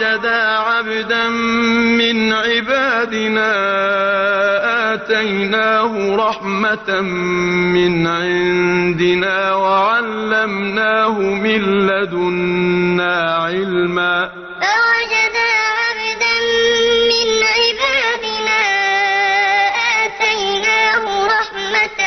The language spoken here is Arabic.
فوجدا عبدا من عبادنا آتيناه رحمة من عندنا وعلمناه من لدنا علما. فوجدا عبدا من عبادنا آتيناه رحمة